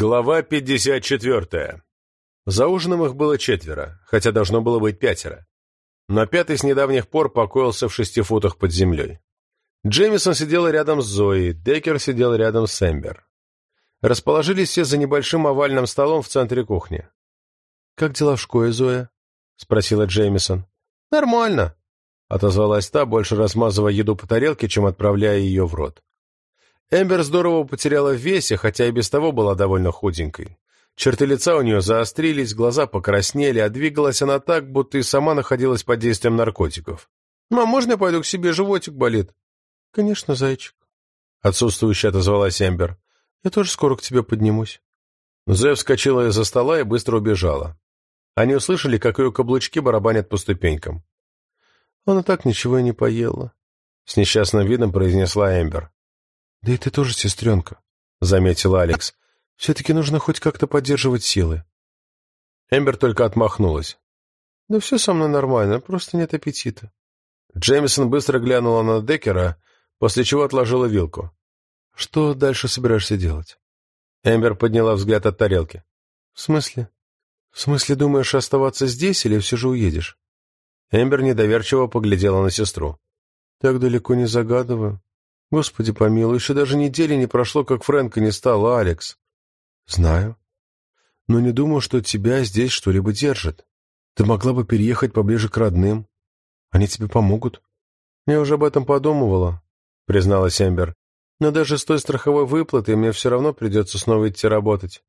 Глава 54. За ужином их было четверо, хотя должно было быть пятеро. Но пятый с недавних пор покоился в шести футах под землей. Джеймисон сидел рядом с Зоей, Деккер сидел рядом с Эмбер. Расположились все за небольшим овальным столом в центре кухни. «Как дела в школе, Зоя?» — спросила Джеймисон. «Нормально», — отозвалась та, больше размазывая еду по тарелке, чем отправляя ее в рот. Эмбер здорово потеряла в весе, хотя и без того была довольно худенькой. Черты лица у нее заострились, глаза покраснели, а двигалась она так, будто и сама находилась под действием наркотиков. «Мам, можно я пойду к себе? Животик болит». «Конечно, зайчик», — отсутствующе отозвалась Эмбер. «Я тоже скоро к тебе поднимусь». Зоя вскочила из-за стола и быстро убежала. Они услышали, как ее каблучки барабанят по ступенькам. «Она так ничего и не поела», — с несчастным видом произнесла Эмбер. «Да и ты тоже сестренка», — заметил Алекс. «Все-таки нужно хоть как-то поддерживать силы». Эмбер только отмахнулась. «Да все со мной нормально, просто нет аппетита». Джеймисон быстро глянула на Деккера, после чего отложила вилку. «Что дальше собираешься делать?» Эмбер подняла взгляд от тарелки. «В смысле? В смысле, думаешь оставаться здесь или все же уедешь?» Эмбер недоверчиво поглядела на сестру. «Так далеко не загадываю. Господи помилуй, еще даже недели не прошло, как Фрэнка не стало, Алекс. Знаю. Но не думаю, что тебя здесь что-либо держит. Ты могла бы переехать поближе к родным. Они тебе помогут. Я уже об этом подумывала, призналась Эмбер. Но даже с той страховой выплатой мне все равно придется снова идти работать.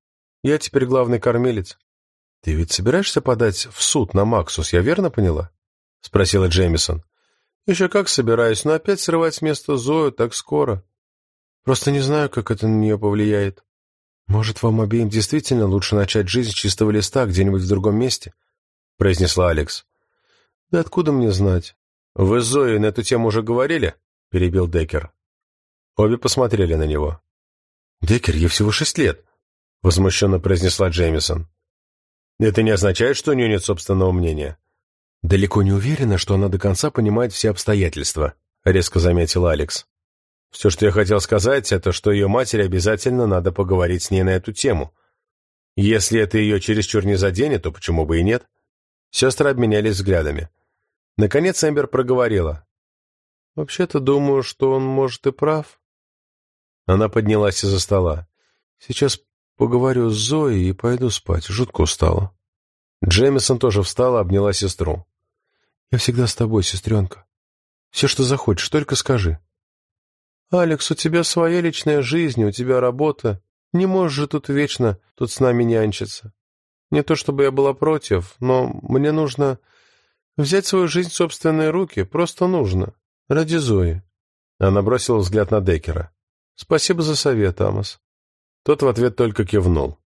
Я теперь главный кормилец. Ты ведь собираешься подать в суд на Максус, я верно поняла? Спросила Джеймисон. Еще как собираюсь, но опять срывать с места Зою так скоро. Просто не знаю, как это на нее повлияет. Может, вам обеим действительно лучше начать жизнь с чистого листа где-нибудь в другом месте? произнесла Алекс. Да откуда мне знать? Вы с Зоей на эту тему уже говорили? перебил Деккер. Обе посмотрели на него. Деккер, ей всего шесть лет, возмущенно произнесла Джеймисон. Это не означает, что у нее нет собственного мнения. «Далеко не уверена, что она до конца понимает все обстоятельства», — резко заметил Алекс. «Все, что я хотел сказать, это что ее матери обязательно надо поговорить с ней на эту тему. Если это ее чересчур не заденет, то почему бы и нет?» Сестры обменялись взглядами. Наконец Эмбер проговорила. «Вообще-то думаю, что он, может, и прав». Она поднялась из-за стола. «Сейчас поговорю с Зоей и пойду спать. Жутко устала». Джемисон тоже встала, обняла сестру. «Я всегда с тобой, сестренка. Все, что захочешь, только скажи». «Алекс, у тебя своя личная жизнь, у тебя работа. Не можешь же тут вечно тут с нами нянчиться. Не то чтобы я была против, но мне нужно взять свою жизнь в собственные руки. Просто нужно. Ради Зои». Она бросила взгляд на Деккера. «Спасибо за совет, Амос». Тот в ответ только кивнул.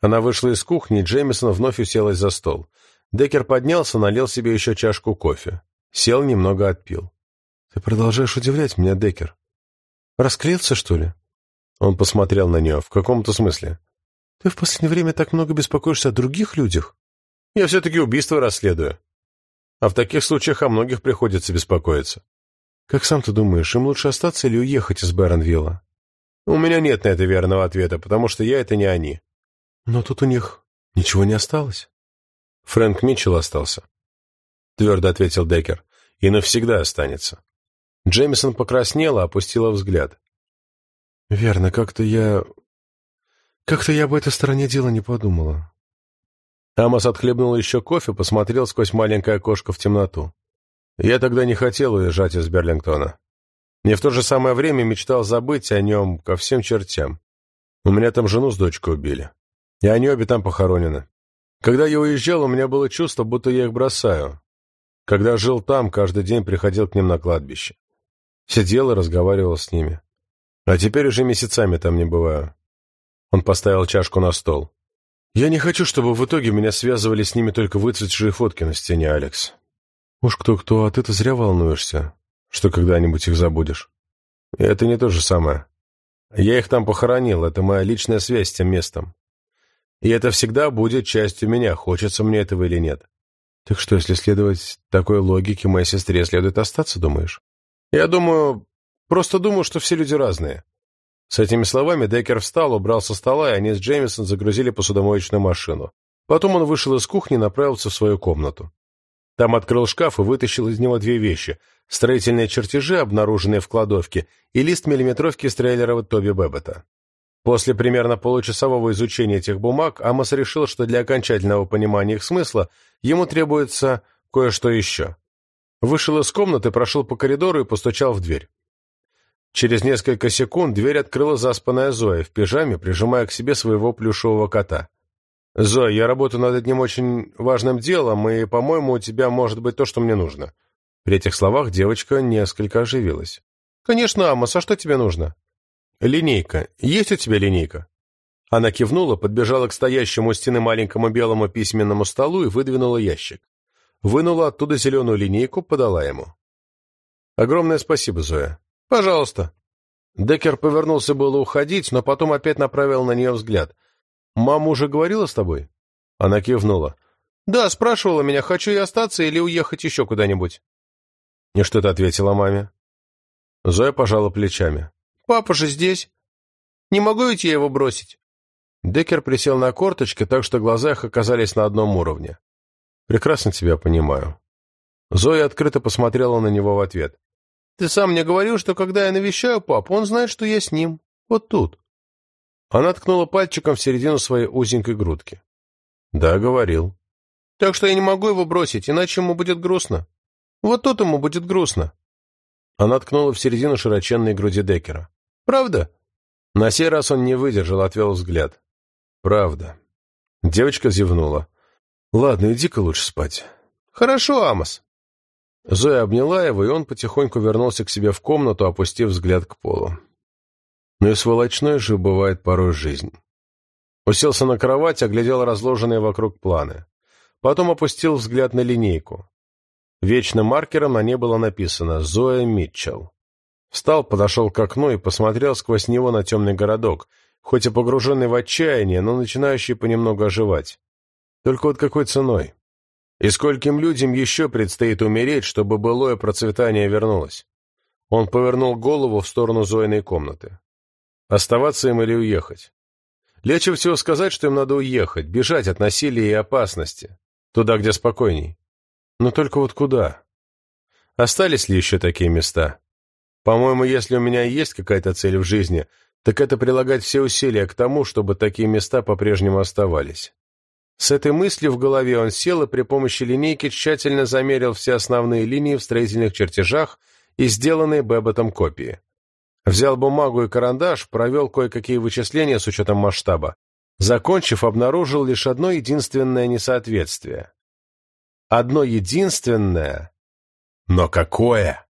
Она вышла из кухни, Джеймисон вновь уселась за стол. Деккер поднялся, налил себе еще чашку кофе. Сел, немного отпил. «Ты продолжаешь удивлять меня, Деккер. Расклеился, что ли?» Он посмотрел на нее. «В каком-то смысле?» «Ты в последнее время так много беспокоишься о других людях?» «Я все-таки убийство расследую. А в таких случаях о многих приходится беспокоиться». «Как сам ты думаешь, им лучше остаться или уехать из Бэронвилла?» «У меня нет на это верного ответа, потому что я — это не они. Но тут у них ничего не осталось. Фрэнк Митчелл остался. Твердо ответил Деккер. И навсегда останется. Джеймисон покраснела, опустила взгляд. Верно, как-то я... Как-то я об этой стороне дела не подумала. Амос отхлебнул еще кофе, посмотрел сквозь маленькое окошко в темноту. Я тогда не хотел уезжать из Берлингтона. Не в то же самое время мечтал забыть о нем ко всем чертям. У меня там жену с дочкой убили. И они обе там похоронены. Когда я уезжал, у меня было чувство, будто я их бросаю. Когда жил там, каждый день приходил к ним на кладбище. Сидел и разговаривал с ними. А теперь уже месяцами там не бываю. Он поставил чашку на стол. Я не хочу, чтобы в итоге меня связывали с ними только выцветшие фотки на стене, Алекс. Уж кто-кто, а ты-то зря волнуешься, что когда-нибудь их забудешь. И это не то же самое. Я их там похоронил, это моя личная связь с тем местом. И это всегда будет частью меня, хочется мне этого или нет. Так что, если следовать такой логике, моей сестре следует остаться, думаешь? Я думаю, просто думаю, что все люди разные. С этими словами Деккер встал, убрал со стола, и они с Джеймисон загрузили посудомоечную машину. Потом он вышел из кухни и направился в свою комнату. Там открыл шкаф и вытащил из него две вещи – строительные чертежи, обнаруженные в кладовке, и лист миллиметровки с трейлера Тоби Бэббета. После примерно получасового изучения этих бумаг Амос решил, что для окончательного понимания их смысла ему требуется кое-что еще. Вышел из комнаты, прошел по коридору и постучал в дверь. Через несколько секунд дверь открыла заспанная Зоя в пижаме, прижимая к себе своего плюшевого кота. «Зоя, я работаю над одним очень важным делом, и, по-моему, у тебя может быть то, что мне нужно». При этих словах девочка несколько оживилась. «Конечно, Амос, а что тебе нужно?» «Линейка. Есть у тебя линейка?» Она кивнула, подбежала к стоящему у стены маленькому белому письменному столу и выдвинула ящик. Вынула оттуда зеленую линейку, подала ему. «Огромное спасибо, Зоя. Пожалуйста». Деккер повернулся было уходить, но потом опять направил на нее взгляд. «Мама уже говорила с тобой?» Она кивнула. «Да, спрашивала меня, хочу я остаться или уехать еще куда-нибудь». «И что ты ответила маме?» Зоя пожала плечами. Папа же здесь. Не могу ведь я его бросить?» Деккер присел на корточки, так что глаза их оказались на одном уровне. «Прекрасно тебя понимаю». Зоя открыто посмотрела на него в ответ. «Ты сам мне говорил, что когда я навещаю папу, он знает, что я с ним. Вот тут». Она ткнула пальчиком в середину своей узенькой грудки. «Да, говорил». «Так что я не могу его бросить, иначе ему будет грустно. Вот тут ему будет грустно». Она ткнула в середину широченной груди Деккера. Правда?» На сей раз он не выдержал, отвел взгляд. «Правда». Девочка зевнула. «Ладно, иди-ка лучше спать». «Хорошо, Амос». Зоя обняла его, и он потихоньку вернулся к себе в комнату, опустив взгляд к полу. Но и сволочной же бывает порой жизнь. Уселся на кровать, оглядел разложенные вокруг планы. Потом опустил взгляд на линейку. Вечным маркером на ней было написано «Зоя Митчелл». Встал, подошел к окну и посмотрел сквозь него на темный городок, хоть и погруженный в отчаяние, но начинающий понемногу оживать. Только вот какой ценой? И скольким людям еще предстоит умереть, чтобы былое процветание вернулось? Он повернул голову в сторону Зоиной комнаты. Оставаться им или уехать? Легче всего сказать, что им надо уехать, бежать от насилия и опасности. Туда, где спокойней. Но только вот куда? Остались ли еще такие места? По-моему, если у меня есть какая-то цель в жизни, так это прилагать все усилия к тому, чтобы такие места по-прежнему оставались. С этой мыслью в голове он сел и при помощи линейки тщательно замерил все основные линии в строительных чертежах и сделанные Бэбботом копии. Взял бумагу и карандаш, провел кое-какие вычисления с учетом масштаба. Закончив, обнаружил лишь одно единственное несоответствие. Одно единственное, но какое?